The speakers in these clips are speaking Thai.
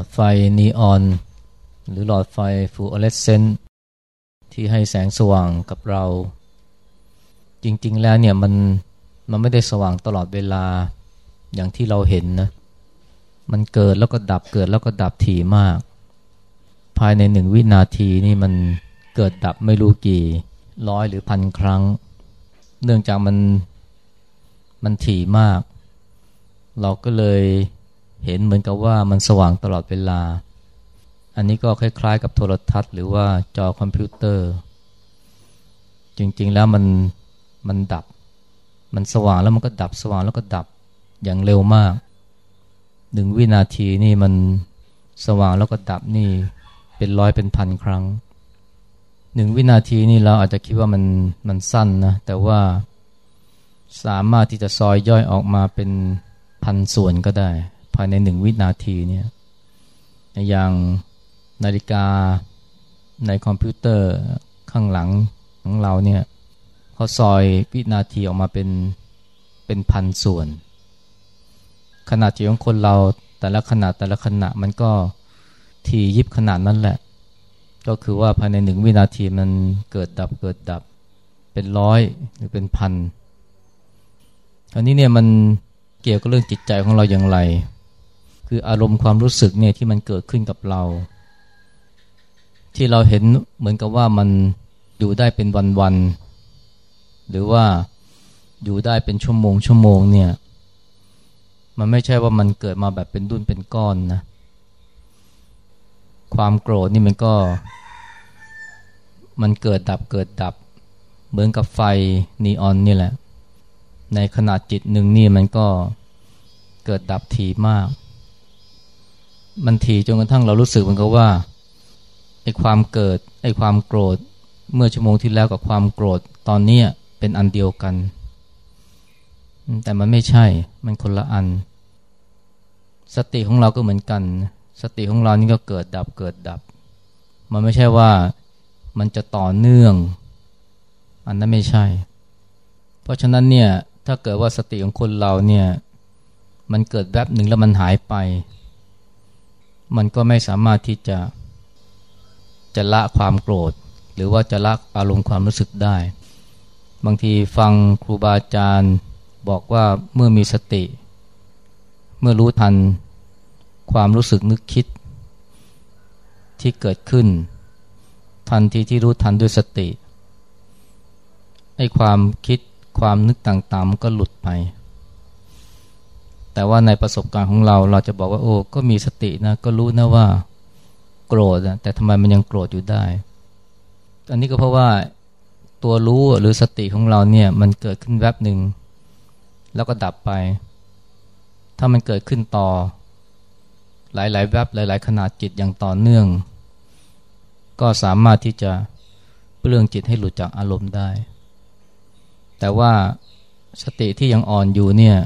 อดไฟนีออน หรือหลอดไฟฟลูออเรสเซนต์ที่ให้แสงสว่างกับเรา จริงๆแล้วเนี่ยมันมันไม่ได้สว่างตลอดเวลาอย่างที่เราเห็นนะ มันเกิดแล้วก็ดับเกิดแล้วก็ดับถี่มาก ภายในหนึ่งวินาทีนี่มันเกิดดับไม่รู้กี่ร้อยหรือพันครั้ง เนื่องจากมันมันถี่มาก เราก็เลย เห็นเหมือนกับว่ามันสว่างตลอดเวลา อันนี้ก็คล้ายๆ กับโทรทัศน์ หรือว่าจอคอมพิวเตอร์ จริงๆแล้วมันมันดับ มันสว่างแล้วมันก็ดับสว่างแล้วก็ดับอย่างเร็วมากหนึ่งวินาทีนี่มันสว่างแล้วก็ดับนี่เป็นร้อยเป็นพันครั้งหนึ่งวินาทีนี่เราอาจจะคิดว่ามันมันสั้นนะแต่ว่าสามารถที่จะซอยย่อยออกมาเป็นพันส่วนก็ได้ายในหนึ่งวินาทีเนี่ยอย่างนาฬิกาในคอมพิวเตอร์ข้างหลังของเราเนี่ยเขาซอยวินาทีออกมาเป็นเป็นพันส่วน ขนาดจิตของคนเราแต่ละขนาดแต่ละขณะมันก็ทียิบขนาดนั้นแหละ ก็คือว่าภายในหนึ่งวินาทีมันเกิดดับเกิดดับเป็นร้อยหรือเป็นพันอันนี้เนี่ยมันเกี่ยวกับเรื่องจิตใจของเราอย่างไร คืออารมณ์ความรู้สึกเนี่ยที่มันเกิดขึ้นกับเรา ที่เราเห็นเหมือนกับว่ามันอยู่ได้เป็นวันๆหรือว่าอยู่ได้เป็นชั่วโมงชั่วโมงเนี่ย มันไม่ใช่ว่ามันเกิดมาแบบเป็นดุนเป็นก้อนนะ ความโกรธนี่มันก็ มันเกิดดับเกิดดับ เหมือนกับไฟนีออนนี่แหละ ในขนาดจิตหนึ่งนี่มันก็เกิดดับถี่มาก มันถี่จนกระทั่งเรารู้สึกเหมือนกับว่าไอ้ความเกิดไอ้ความโกรธ เมื่อชั่วโมงที่แล้วกับความโกรธตอนนี้เป็นอันเดียวกัน แต่มันไม่ใช่มันคนละอัน สติของเราก็เหมือนกัน สติของเรานี่ก็เกิดดับเกิดดับ มันไม่ใช่ว่ามันจะต่อเนื่อง อันนั้นไม่ใช่ เพราะฉะนั้นเนี่ยถ้าเกิดว่าสติของคนเราเนี่ยมันเกิดแวบหนึ่งแล้วมันหายไป มันก็ไม่สามารถที่จะจะละความโกรธ หรือว่าจะละอารมณ์ความรู้สึกได้ บางทีฟังครูบาอาจารย์บอกว่าเมื่อมีสติ เมื่อรู้ทันความรู้สึกนึกคิดที่เกิดขึ้น ทันทีที่รู้ทันด้วยสติไอ้ความคิดความนึกต่างๆมันก็หลุดไป แต่ว่าในประสบการณ์ของเราเราจะบอกว่าโอ้ก็มีสตินะก็รู้นะว่าโกรธนะแต่ทำไมมันยังโกรธอยู่ได้ อันนี้ก็เพราะว่าตัวรู้หรือสติของเราเนี่ยมันเกิดขึ้นแวบหนึ่งแล้วก็ดับไป ถ้ามันเกิดขึ้นต่อ หลายๆแวบหลาย ๆ ขนาดจิตอย่างต่อเนื่อง ก็สามารถที่จะเปลืองจิตให้หลุดจากอารมณ์ได้ แต่ว่าสติที่ยังอ่อนอยู่เนี่ย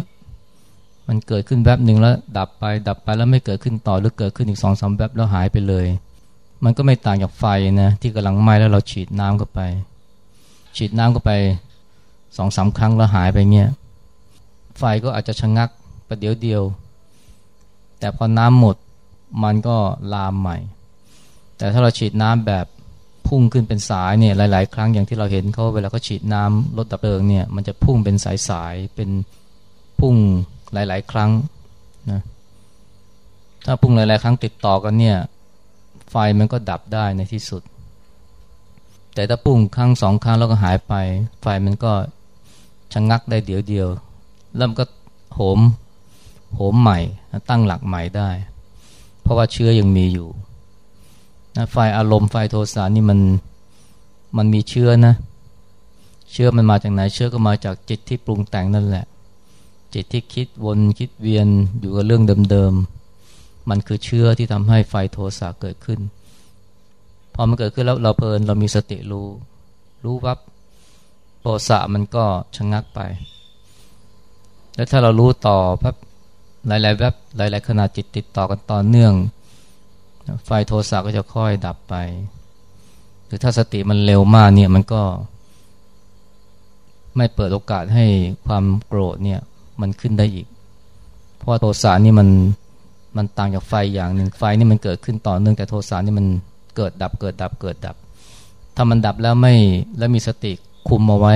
มันเกิดขึ้นแวบหนึ่งแล้วดับไป ดับไปแล้วไม่เกิดขึ้นต่อหรือเกิดขึ้นอีกสองสามแวบแล้วหายไปเลย มันก็ไม่ต่างจากไฟนะที่กำลังไหม้แล้วเราฉีดน้ำเข้าไป ฉีดน้ำเข้าไปสองสาครั้งแล้วหายไปเงี้ยไฟก็อาจจะชะงักประเดี๋ยวเดียว แต่พอน้ำหมดมันก็ลามใหม่ แต่ถ้าเราฉีดน้ำแบบพุ่งขึ้นเป็นสายเนี่ยหลาย ๆ ครั้งอย่างที่เราเห็นเขาเวลาเขาฉีดน้ำรถดับเพลิงเนี่ยมันจะพุ่งเป็นสายๆเป็นพุ่ง หลาย ๆ ครั้งนะถ้าพุ่งหลาย ๆ ครั้งติดต่อกันเนี่ยไฟมันก็ดับได้ในที่สุด แต่ถ้าพุ่งครั้งสองครั้งแล้วก็หายไป ไฟมันก็ชะงงักได้เดี๋ยวเดียวแล้วมันก็โหมโหมใหม่ตั้งหลักใหม่ได้ เพราะว่าเชื้อยังมีอยู่นะไฟอารมณ์ไฟโทสะนี่มันมันมีเชื้อนะ เชื้อมันมาจากไหนเชื้อก็มาจากจิตที่ปรุงแต่งนั่นแหละ จิตที่คิดวนคิดเวียนอยู่กับเรื่องเดิมๆ มันคือเชื้อที่ทำให้ไฟโทสะเกิดขึ้น พอมันเกิดขึ้นแล้วเราเพลินเรามีสติรู้ รู้วับโทสะมันก็ชะงักไป แล้วถ้าเรารู้ต่อพับหลายๆแวบหลาย ๆ ขณะจิตติดต่อกันต่อเนื่อง ไฟโทสะก็จะค่อยดับไปหรือถ้าสติมันเร็วมากเนี่ยมันก็ ไม่เปิดโอกาสให้ความโกรธเนี่ย มันขึ้นได้อีก เพราะว่าโทสะนี่มันมันต่างจากไฟอย่างหนึ่งไฟนี่มันเกิดขึ้นต่อเนื่องแต่โทสะนี่มันเกิดดับเกิดดับเกิดดับ ถ้ามันดับแล้วไม่แล้วมีสติคุมเอาไว้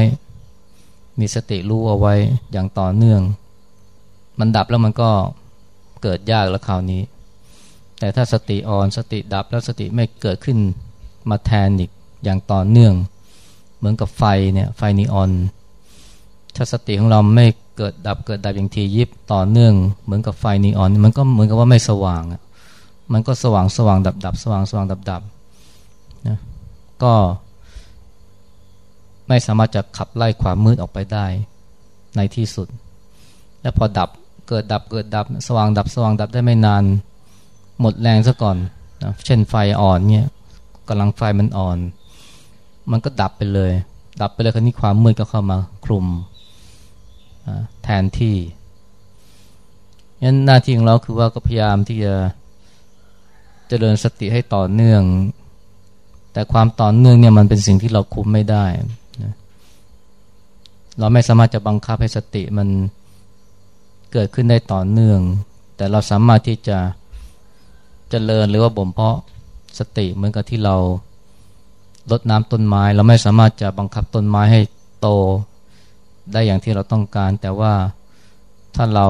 มีสติรู้เอาไว้อย่างต่อเนื่อง มันดับแล้วมันก็เกิดยากแล้วคราวนี้ แต่ถ้าสติอ่อนสติดับแล้วสติไม่เกิดขึ้นมาแทนอีกอย่างต่อเนื่อง เหมือนกับไฟเนี่ยไฟนีออน ถ้าสติของเราไม่ เกิดดับเกิดดับอย่างทียิบต่อเนื่อง เหมือนกับไฟนีออน มันก็เหมือนกับว่าไม่สว่างมันก็สว่างสว่างดับดับสว่างสว่างดับดับนะก็ไม่สามารถจะขับไล่ความมืดออกไปได้ในที่สุด และพอดับเกิดดับเกิดดับ สว่างดับสว่างดับได้ไม่นาน หมดแรงซะก่อนนะเช่นไฟอ่อนเนี่ยกำลังไฟมันอ่อน มันก็ดับไปเลย ดับไปเลยคราวนี้ความมืดก็เข้ามาคลุม แทนที่ยันหน้าที่ของเราคือว่าก็พยายามที่จะเจริญสติให้ต่อเนื่อง แต่ความต่อเนื่องเนี่ยมันเป็นสิ่งที่เราคุมไม่ได้นะเราไม่สามารถจะบังคับให้สติมันเกิดขึ้นได้ต่อเนื่อง แต่เราสามารถที่จะจะเจริญหรือว่าบ่มเพาะสติเหมือนกับที่เราลดน้ำต้นไม้ เราไม่สามารถจะบังคับต้นไม้ให้โต ได้อย่างที่เราต้องการ แต่ว่าถ้าเรา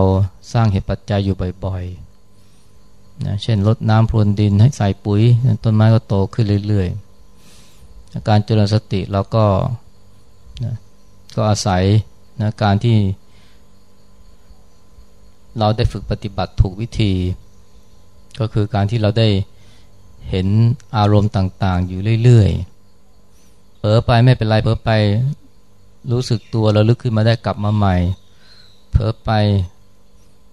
สร้างเหตุปัจจัยอยู่บ่อยๆนะเช่นลดน้ำพรวนดินให้ใส่ปุ๋ย ต้นไม้ก็โตขึ้นเรื่อยๆ การเจริญสติเราก็นะก็อาศัยนะการที่ เราได้ฝึกปฏิบัติถูกวิธี ก็คือการที่เราได้เห็นอารมณ์ต่างๆ อยู่เรื่อยๆเผลอไปไม่เป็นไรเผลอไป รู้สึกตัวเราลึกขึ้นมาได้กลับมาใหม่ เผลอไป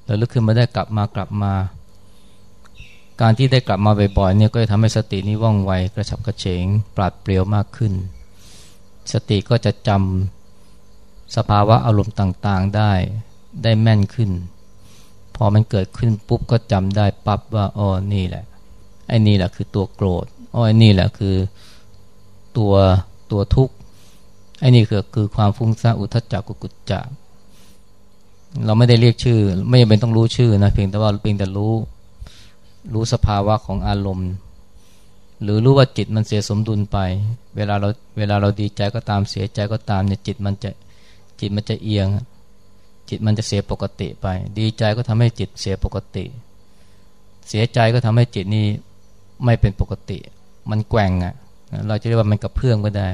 เราลึกขึ้นมาได้กลับมากลับมา การที่ได้กลับมาบ่อยๆเนี่ยก็จะทำให้สตินี้ว่องไวกระฉับกระเฉง ปราดเปรียวมากขึ้น สติก็จะจำสภาวะอารมณ์ต่างๆได้ได้แม่นขึ้น พอมันเกิดขึ้นปุ๊บก็จำได้ปั๊บว่าอ๋อนี่แหละ ไอ้นี่แหละคือตัวโกรธอ๋อไอ้นี่แหละคือตัวตัวทุกข์ ไอ้นี่คือคือความฟุ้งซ่านอุทจักกุกุจจะเราไม่ได้เรียกชื่อ ไม่จำเป็นต้องรู้ชื่อนะเพียงแต่ว่าเพียงแต่รู้ รู้สภาวะของอารมณ์ หรือรู้ว่าจิตมันเสียสมดุลไป เวลาเราเวลาเราดีใจก็ตามเสียใจก็ตามเนี่ยจิตมันจะจิตมันจะเอียง จิตมันจะเสียปกติไป ดีใจก็ทำให้จิตเสียปกติ เสียใจก็ทำให้จิตนี่ไม่เป็นปกติ มันแกว่งอะ่ะเราจะเรียกว่ามันกระเพื่อมก็ได้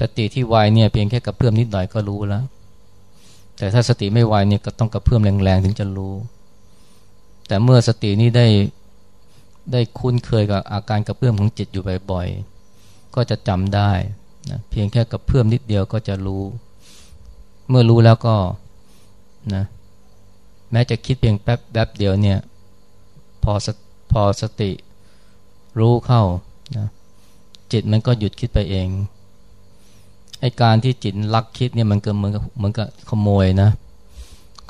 สติที่ไวเนี่ยเพียงแค่กระเพื่อมนิดหน่อยก็รู้แล้ว แต่ถ้าสติไม่ไวเนี่ยก็ต้องกระเพื่อมแรงๆถึงจะรู้ แต่เมื่อสตินี้ได้ได้คุ้นเคยกับอาการกระเพื่อมของจิตอยู่บ่อยๆ ก็จะจำได้นะเพียงแค่กระเพื่อมนิดเดียวก็จะรู้ เมื่อรู้แล้วก็นะแม้จะคิดเพียงแป๊บแป๊บเดียวเนี่ยพอพอสติรู้เข้านะจิตมันก็หยุดคิดไปเอง ไอการที่จิตลักคิดเนี่ยมันก็เหมือนกับเหมือนกับขโมยนะ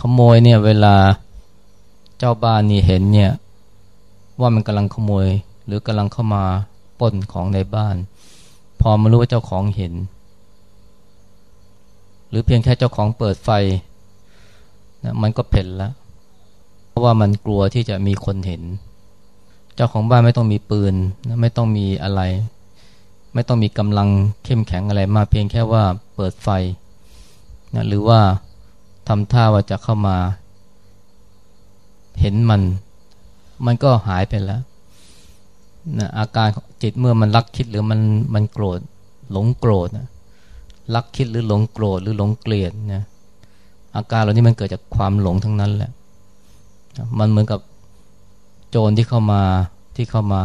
ขโมยเนี่ยเวลาเจ้าบ้านนี่เห็นเนี่ยว่ามันกำลังขโมย หรือกำลังเข้ามาป้นของในบ้าน พอมารู้ว่าเจ้าของเห็น หรือเพียงแค่เจ้าของเปิดไฟนะมันก็เพ่นแล้วเพราะว่ามันกลัวที่จะมีคนเห็น เจ้าของบ้านไม่ต้องมีปืน ไม่ต้องมีอะไร ไม่ต้องมีกำลังเข้มแข็งอะไรมาเพียงแค่ว่าเปิดไฟนะหรือว่าทำท่าว่าจะเข้ามา เห็นมัน มันก็หายไปแล้วนะอาการจิตเมื่อมันรักคิดหรือมันมันโกรธหลงโกรธนะรักคิดหรือหลงโกรธหรือหลงเกลียดนะอาการเหล่านี้มันเกิดจากความหลงทั้งนั้นแหละ มันเหมือนกับโจรที่เข้ามาที่เข้ามา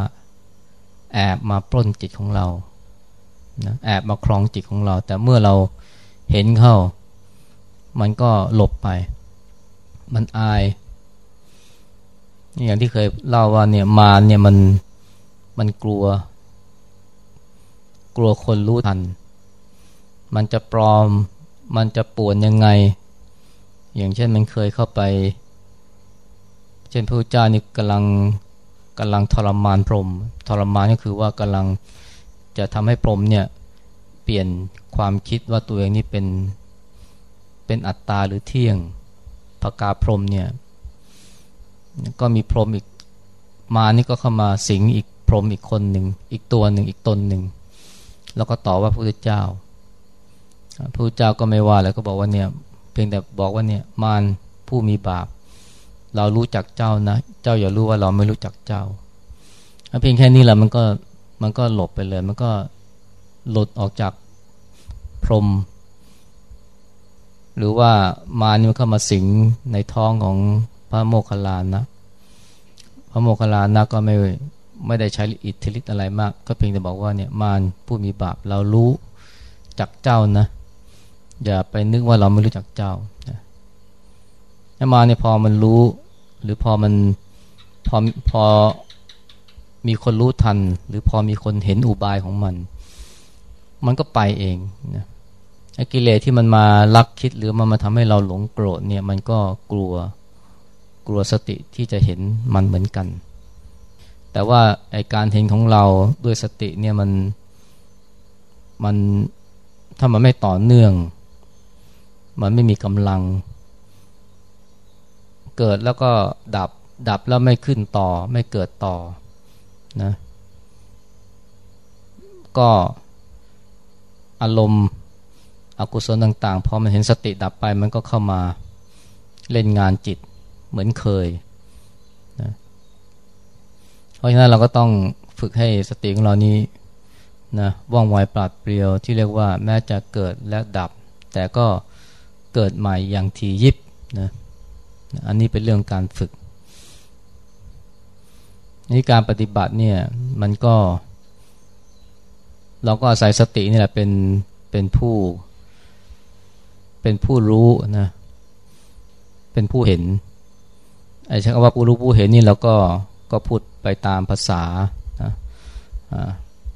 แอบมาปล้นจิตของเรา นะแอบมาครองจิตของเรา แต่เมื่อเราเห็นเข้า มันก็หลบไป มันอาย อย่างที่เคยเล่าว่าเนี่ยมาเนี่ยมันมันกลัว กลัวคนรู้ทัน มันจะปลอม มันจะป่วนยังไง อย่างเช่นมันเคยเข้าไป เช่นพระเจ้านี่กำลังกำลังทรมานพรหมทรมานก็คือว่ากำลัง จะทำให้พรหมเนี่ยเปลี่ยนความคิดว่าตัวเองนี่เป็นเป็นอัตตาหรือเที่ยงพกาพรหมเนี่ยก็มีพรหมอีกมานี่ก็เข้ามาสิงอีกพรหมอีกคนหนึ่งอีกตัวหนึ่งอีกตนหนึ่งแล้วก็ต่อว่าพระพุทธเจ้าพระพุทธเจ้าก็ไม่ว่าแล้วก็บอกว่าเนี่ยเพียงแต่บอกว่าเนี่ยมารผู้มีบาป เรารู้จักเจ้านะ เจ้าอย่ารู้ว่าเราไม่รู้จักเจ้าเพียงแค่นี้แหละมันก็ มันก็หลบไปเลย มันก็หลุดออกจากพรม หรือว่ามานี่มันเข้ามาสิงในท้องของพระโมคคัลลานะ พระโมคคัลลานะก็ไม่ไม่ได้ใช้อิทธิฤทธิ์อะไรมาก ก็เพียงแต่บอกว่าเนี่ยมารผู้มีบาปเรารู้จักเจ้านะ อย่าไปนึกว่าเราไม่รู้จักเจ้าถ้ามาเนี่ยพอมันรู้ หรือพอมันพอพอ มีคนรู้ทัน หรือพอมีคนเห็นอุบายของมัน มันก็ไปเองนะกิเลสที่มันมาลักคิดหรือมันมาทำให้เราหลงโกรธเนี่ยมันก็กลัวกลัวสติที่จะเห็นมันเหมือนกัน แต่ว่าไอการเห็นของเราด้วยสติเนี่ยมันมันถ้ามันไม่ต่อเนื่อง มันไม่มีกำลัง เกิดแล้วก็ดับดับแล้วไม่ขึ้นต่อ ไม่เกิดต่อ นะก็อารมณ์อกุศลต่างๆพอมันเห็นสติดับไปมันก็เข้ามาเล่นงานจิตเหมือนเคยนะเพราะฉะนั้นเราก็ต้องฝึกให้สติของเรานี้นะว่องไวปราดเปรียวที่เรียกว่าแม้จะเกิดและดับ แต่ก็เกิดใหม่อย่างทียิบนะอันนี้เป็นเรื่องการฝึก นี่การปฏิบัติเนี่ยมันก็ เราก็อาศัยสตินี่แหละเป็นเป็นผู้ เป็นผู้รู้นะเป็นผู้เห็นไอ้ใช้คำว่าผู้รู้ผู้เห็นนี่เราก็ก็พูดไปตามภาษานะ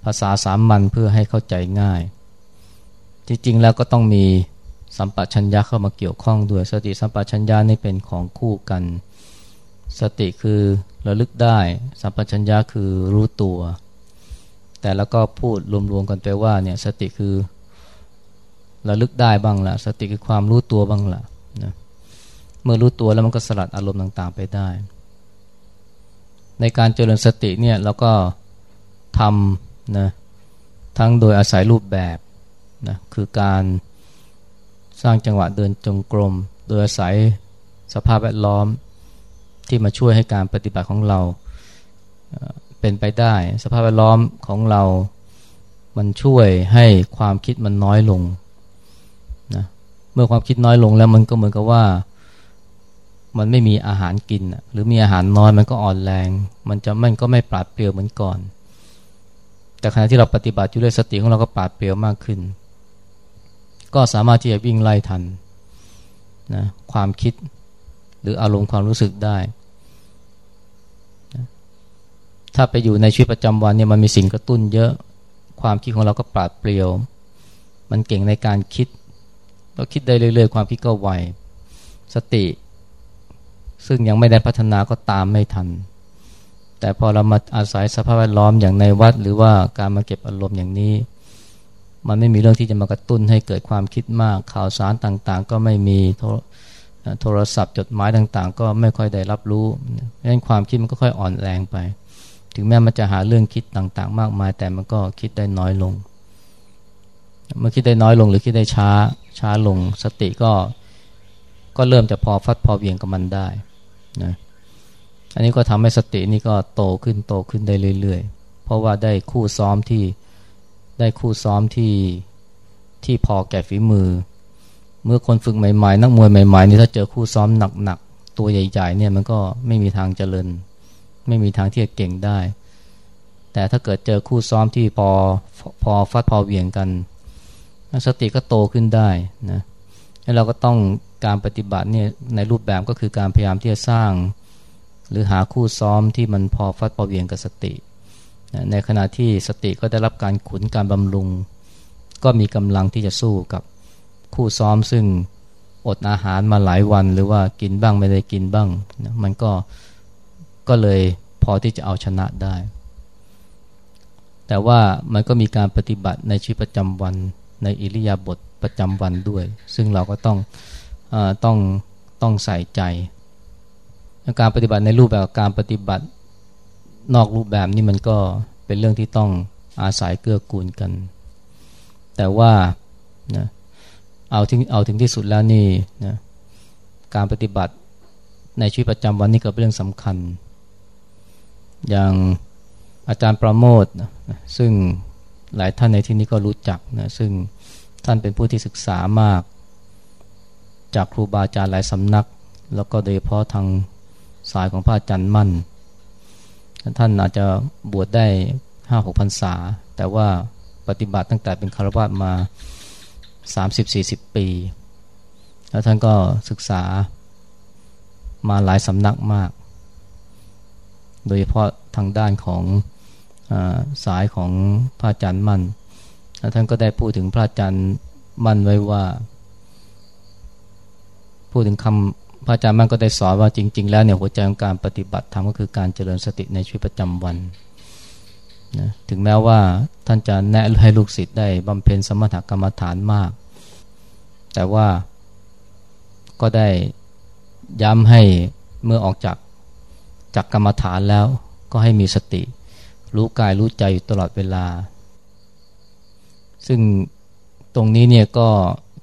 ภาษาสามัญเพื่อให้เข้าใจง่าย จริงๆแล้วก็ต้องมีสัมปชัญญะเข้ามาเกี่ยวข้องด้วย สติสัมปชัญญะนี่เป็นของคู่กัน สติคือระลึกได้ สัมปชัญญะคือรู้ตัว แต่แล้วก็พูดรวมๆกันไปว่าเนี่ยสติคือระลึกได้บ้างละสติคือความรู้ตัวบ้างละนะเมื่อรู้ตัวแล้วมันก็สลัดอารมณ์ต่างๆไปได้ ในการเจริญสติเนี่ยเราก็ทำนะทั้งโดยอาศัยรูปแบบนะคือการสร้างจังหวะเดินจงกรม โดยอาศัยสภาพแวดล้อม ที่มาช่วยให้การปฏิบัติของเราเป็นไปได้ สภาพแวดล้อมของเรา มันช่วยให้ความคิดมันน้อยลงนะเมื่อความคิดน้อยลงแล้วมันก็เหมือนกับว่า มันไม่มีอาหารกิน หรือมีอาหารน้อยมันก็อ่อนแรง มันจะมันก็ไม่ปราดเปรียวเหมือนก่อน แต่ขณะที่เราปฏิบัติอยู่ด้วยสติของเราก็ปราดเปรียวมากขึ้น ก็สามารถที่จะวิ่งไล่ทันนะความคิดหรืออารมณ์ความรู้สึกได้ ถ้าไปอยู่ในชีวิตประจำวันเนี่ยมันมีสิ่งกระตุ้นเยอะความคิดของเราก็ปราดเปรียว มันเก่งในการคิด เราคิดได้เรื่อยๆ ความคิดก็ไว สติ ซึ่งยังไม่ได้พัฒนาก็ตามไม่ทัน แต่พอเรามาอาศัยสภาพแวดล้อมอย่างในวัด หรือว่าการมาเก็บอารมณ์อย่างนี้ มันไม่มีเรื่องที่จะมากระตุ้นให้เกิดความคิดมาก ข่าวสารต่างๆ ก็ไม่มีโทรศัพท์จดหมายต่างๆ ก็ไม่ค่อยได้รับรู้เพราะฉะนั้นความคิดมันก็ค่อยอ่อนแรงไป ถึงแม้มันจะหาเรื่องคิดต่างๆ มากมาย แต่มันก็คิดได้น้อยลง เมื่อคิดได้น้อยลงหรือคิดได้ช้าช้าลงสติก็ก็เริ่มจะพอฟัดพอเวียงกับมันได้นะอันนี้ก็ทำให้สตินี่ก็โตขึ้นโตขึ้นได้เรื่อยๆ เพราะว่าได้คู่ซ้อมที่ได้คู่ซ้อมที่ที่พอแก่ฝีมือ เมื่อคนฝึกใหม่ๆ นักมวยใหม่ๆนี่ถ้าเจอคู่ซ้อมหนักๆ ตัวใหญ่ๆเนี่ยมันก็ไม่มีทางเจริญ ไม่มีทางที่จะเก่งได้ แต่ถ้าเกิดเจอคู่ซ้อมที่พอพอฟัดพอเวียงกันสติก็โตขึ้นได้นะแล้วเราก็ต้องการปฏิบัติเนี่ยในรูปแบบก็คือการพยายามที่จะสร้าง หรือหาคู่ซ้อมที่มันพอฟัดพอเวียงกับสติ ในขณะที่สติก็ได้รับการขุนการบำรุง ก็มีกำลังที่จะสู้กับคู่ซ้อมซึ่งอดอาหารมาหลายวัน หรือว่ากินบ้างไม่ได้กินบ้างนะมันก็ ก็เลยพอที่จะเอาชนะได้ แต่ว่ามันก็มีการปฏิบัติในชีวิตประจำวันในอิริยาบถประจำวันด้วย ซึ่งเราก็ต้องอต้องต้องใส่ใจ การปฏิบัติในรูปแบบการปฏิบัตินอกรูปแบบนี่มันก็เป็นเรื่องที่ต้องอาศัยเกื้อกูลกัน แต่ว่านะเอาถึงเอาถึงที่สุดแล้วนี่นะการปฏิบัติในชีวิตประจำวันนี่ก็เป็นเรื่องสำคัญ อย่างอาจารย์ประโมทนะซึ่งหลายท่านในที่นี้ก็รู้จักนะซึ่งท่านเป็นผู้ที่ศึกษามาก จากครูบาอาจารย์หลายสำนัก แล้วก็โดยเฉพาะทางสายของพระอาจารย์มั่น ท่านอาจจะบวชได้ห้าหกพรรษา แต่ว่าปฏิบัติตั้งแต่เป็นคารวะมา 30-40 ปี แล้วท่านก็ศึกษามาหลายสำนักมาก โดยเฉพาะทางด้านของอสายของพระอาจารย์มั่น ท่านก็ได้พูดถึงพระอาจารย์มั่นไว้ว่า พูดถึงคำพระอาจารย์มั่นก็ได้สอนว่าจริง ๆ แล้วเนี่ยหัวใจของการปฏิบัติธรรมก็คือการเจริญสติในชีวิตประจำวันนะถึงแม้ว่าท่านจะแนะให้ลูกศิษย์ได้บำเพ็ญสมถกรรมฐานมาก แต่ว่าก็ได้ย้ำให้เมื่อออกจาก จากกรรมฐานแล้วก็ให้มีสติ รู้กายรู้ใจอยู่ตลอดเวลา ซึ่งตรงนี้เนี่ยก็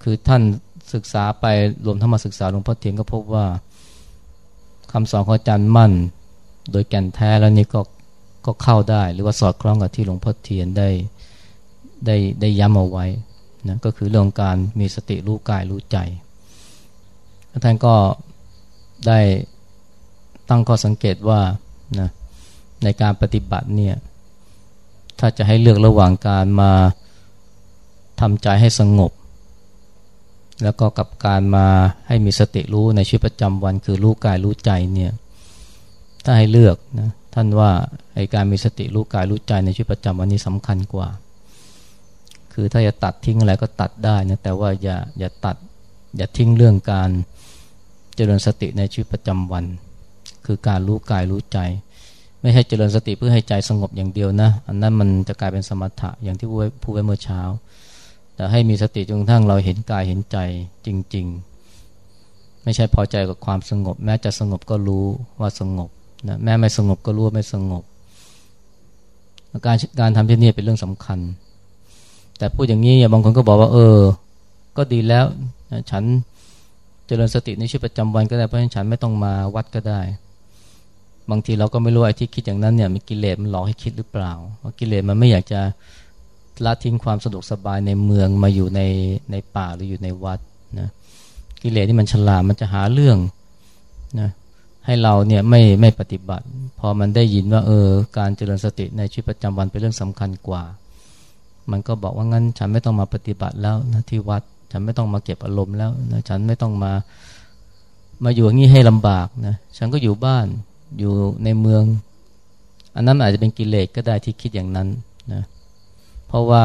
คือท่านศึกษาไปรวมทั้งมาศึกษาหลวงพ่อเทียนก็พบว่าคำสอนของอาจารย์มั่น โดยแก่นแท้แล้วนี่ก็ก็เข้าได้ หรือว่าสอดคล้องกับที่หลวงพ่อเทียนได้ได้ได้ย้ำเอาไว้นะก็คือเรื่องการมีสติรู้กายรู้ใจท่านก็ได้ ตั้งข้อสังเกตว่านะในการปฏิบัติเนี่ยถ้าจะให้เลือกระหว่างการมาทำใจให้สงบ แล้วก็กับการมาให้มีสติรู้ในชีวิตประจำวันคือรู้กายรู้ใจเนี่ยถ้าให้เลือกนะท่านว่าไอการมีสติรู้กายรู้ใจในชีวิตประจำวันนี้สำคัญกว่า คือถ้าจะตัดทิ้งอะไรก็ตัดได้นะแต่ว่าอย่าอย่าตัดอย่าทิ้งเรื่องการเจริญสติในชีวิตประจำวัน คือการรู้กายรู้ใจ ไม่ใช่เจริญสติเพื่อให้ใจสงบอย่างเดียวนะ อันนั้นมันจะกลายเป็นสมถะอย่างที่พูดไว้เมื่อเช้า แต่ให้มีสติจนกระทั่งเราเห็นกายเห็นใจจริง ๆ ไม่ใช่พอใจกับความสงบ แม้จะสงบก็รู้ว่าสงบนะแม้ไม่สงบก็รู้ว่าไม่สงบ การการทำที่นี่เป็นเรื่องสำคัญ แต่พูดอย่างนี้บางคนก็บอกว่า เออ ก็ดีแล้วฉันเจริญสติในชีวิตประจำวันก็ได้เพราะฉะนั้นฉันไม่ต้องมาวัดก็ได้ บางทีเราก็ไม่รู้ไอ้ที่คิดอย่างนั้นเนี่ยมีกิเลสมันหลอกให้คิดหรือเปล่าว่ากิเลสมันไม่อยากจะละทิ้งความสะดวกสบายในเมืองมาอยู่ในในป่าหรืออยู่ในวัดนะกิเลสที่มันฉลาดมันจะหาเรื่องนะให้เราเนี่ยไม่ไม่ปฏิบัติ พอมันได้ยินว่าเออการเจริญสติในชีวิตประจำวันเป็นเรื่องสำคัญกว่า มันก็บอกว่างั้นฉันไม่ต้องมาปฏิบัติแล้วนะที่วัดฉันไม่ต้องมาเก็บอารมณ์แล้วนะฉันไม่ต้องมามาอยู่อย่างนี้ให้ลำบากนะฉันก็อยู่บ้าน อยู่ในเมือง อันนั้นอาจจะเป็นกิเลสก็ได้ที่คิดอย่างนั้นนะเพราะว่า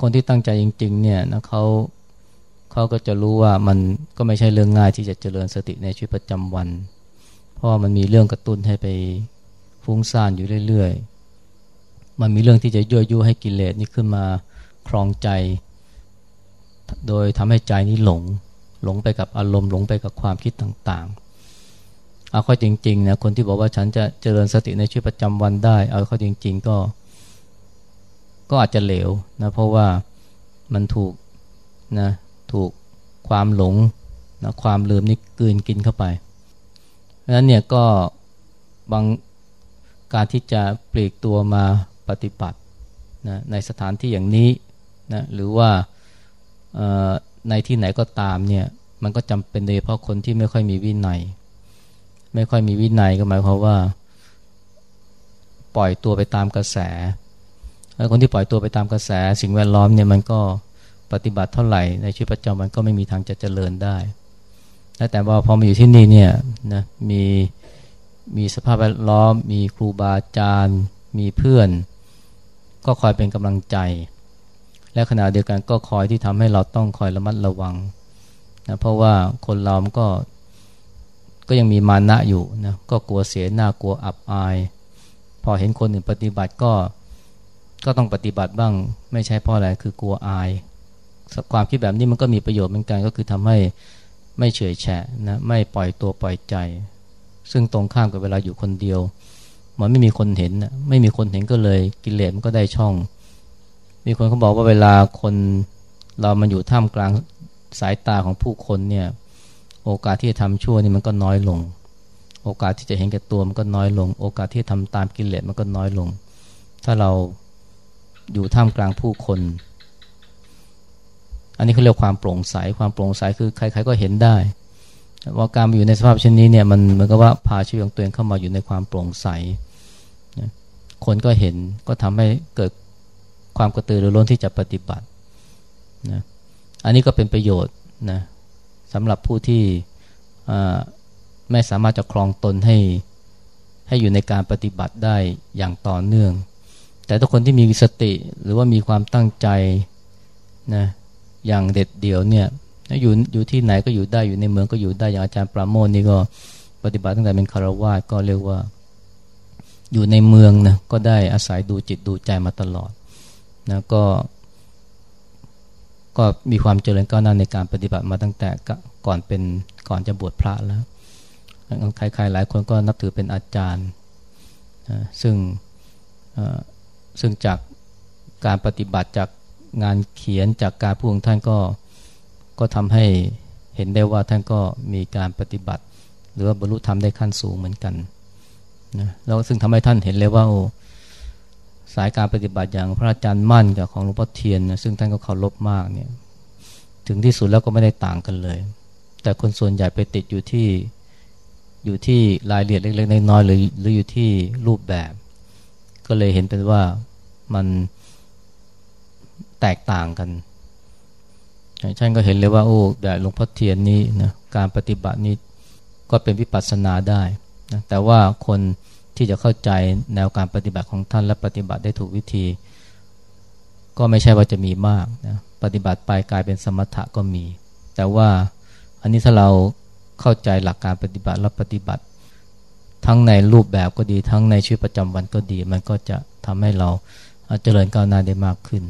คนที่ตั้งใจจริงๆเนี่ยนะเขาเขาก็จะรู้ว่ามันก็ไม่ใช่เรื่องง่ายที่จะเจริญสติในชีวิตประจำวัน เพราะมันมีเรื่องกระตุ้นให้ไปฟุ้งซ่านอยู่เรื่อยๆ มันมีเรื่องที่จะยั่วยุให้กิเลสนี่ขึ้นมาครองใจ โดยทำให้ใจนี้หลง หลงไปกับอารมณ์หลงไปกับความคิดต่างๆ เอาข้อจริงๆนะคนที่บอกว่าฉันจะเจริญสติในชีวิตประจำวันได้ เอาข้อจริง ๆ ก็ ก็อาจจะเหลวนะเพราะว่ามันถูกนะถูกความหลงนะความลืมนี่กืนกินเข้าไปเพราะนั้นเนี่ยก็บางการที่จะปลีกตัวมาปฏิบัตินะในสถานที่อย่างนี้นะหรือว่าในที่ไหนก็ตามเนี่ยมันก็จำเป็นโดยเฉพาะคนที่ไม่ค่อยมีวินัย ไม่ค่อยมีวินัยก็หมายความว่า ปล่อยตัวไปตามกระแสแล้วคนที่ปล่อยตัวไปตามกระแส สิ่งแวดล้อมเนี่ยมันก็ปฏิบัติเท่าไหร่ในชีวิตประจำวันก็ไม่มีทางจะเจริญได้ แต่ว่าพอมาอยู่ที่นี่เนี่ยนะมีมีสภาพแวดล้อม มีครูบาอาจารย์ มีเพื่อน ก็คอยเป็นกำลังใจ และขณะเดียวกันก็คอยที่ทำให้เราต้องคอยระมัดระวังนะเพราะว่าคนเรามันก็ ก็ยังมีมานะอยู่นะก็กลัวเสียหน้ากลัวอับอาย พอเห็นคนอื่นปฏิบัติก็ก็ต้องปฏิบัติบ้าง ไม่ใช่เพราะอะไรคือกลัวอายความคิดแบบนี้มันก็มีประโยชน์เหมือนกันก็คือทำให้ไม่เฉยแฉะนะไม่ปล่อยตัวปล่อยใจ ซึ่งตรงข้ามกับเวลาอยู่คนเดียว มันไม่มีคนเห็นนะไม่มีคนเห็นก็เลยกิเลสมันก็ได้ช่อง มีคนเขาบอกว่าเวลาคนเรามันอยู่ท่ามกลางสายตาของผู้คนเนี่ย โอกาสที่จะทำชั่วนี่มันก็น้อยลง โอกาสที่จะเห็นแก่ตัวมันก็น้อยลง โอกาสที่จะทำตามกิเลสมันก็น้อยลง ถ้าเราอยู่ท่ามกลางผู้คน อันนี้เขาเรียกความโปร่งใส ความโปร่งใสคือใคร ๆก็เห็นได้ ว่าการอยู่ในสภาพเช่นนี้เนี่ยมันเหมือนกับว่าพาชีวิตของตัวเองเข้ามาอยู่ในความโปร่งใส คนก็เห็นก็ทำให้เกิดความกระตือรือร้นที่จะปฏิบัตินะ อันนี้ก็เป็นประโยชน์นะ สำหรับผู้ที่ไม่สามารถจะคลองตนให้ให้อยู่ในการปฏิบัติได้อย่างต่อเนื่อง แต่ทุกคนที่มีสติหรือว่ามีความตั้งใจนะอย่างเด็ดเดี่ยวเนี่ยอยู่อยู่ที่ไหนก็อยู่ได้อยู่ในเมืองก็อยู่ได้อย่างอาจารย์ปราโมทนี่ก็ปฏิบัติตั้งแต่เป็นคารวาสก็เรียกว่า อยู่ในเมืองนะก็ได้อาศัยดูจิตดูใจมาตลอดนะก็ ก็มีความเจริญก้าวหน้าในการปฏิบัติมาตั้งแต่ก่อนเป็นก่อนจะบวชพระแล้วใครๆหลายคนก็นับถือเป็นอาจารย์ ซึ่งซึ่งจากการปฏิบัติจากงานเขียนจากการพูดของท่านก็ก็ทำให้เห็นได้ว่าท่านก็มีการปฏิบัติ หรือว่าบรรลุธรรมได้ขั้นสูงเหมือนกันนะแล้วซึ่งทำให้ท่านเห็นเลยว่าโอ้ สายการปฏิบัติอย่างพระอาจารย์มั่นกับของหลวงพ่อเทียนนะซึ่งท่านก็เคารพมากเนี่ยถึงที่สุดแล้วก็ไม่ได้ต่างกันเลย แต่คนส่วนใหญ่ไปติดอยู่ที่อยู่ที่รายละเอียดเล็กๆน้อยๆหรือหรืออยู่ที่รูปแบบ ก็เลยเห็นเป็นว่ามันแตกต่างกันท่านก็เห็นเลยว่าโอ้แบบหลวงพ่อเทียนนี้นะการปฏิบัตินี้ก็เป็นวิปัสสนาได้นะแต่ว่าคน ที่จะเข้าใจแนวการปฏิบัติของท่านและปฏิบัติได้ถูกวิธี ก็ไม่ใช่ว่าจะมีมากนะปฏิบัติไปกลายเป็นสมถะก็มี แต่ว่าอันนี้ถ้าเราเข้าใจหลักการปฏิบัติและปฏิบัติ ทั้งในรูปแบบก็ดีทั้งในชีวิตประจำวันก็ดี มันก็จะทำให้เราเจริญก้าวหน้าได้มากขึ้น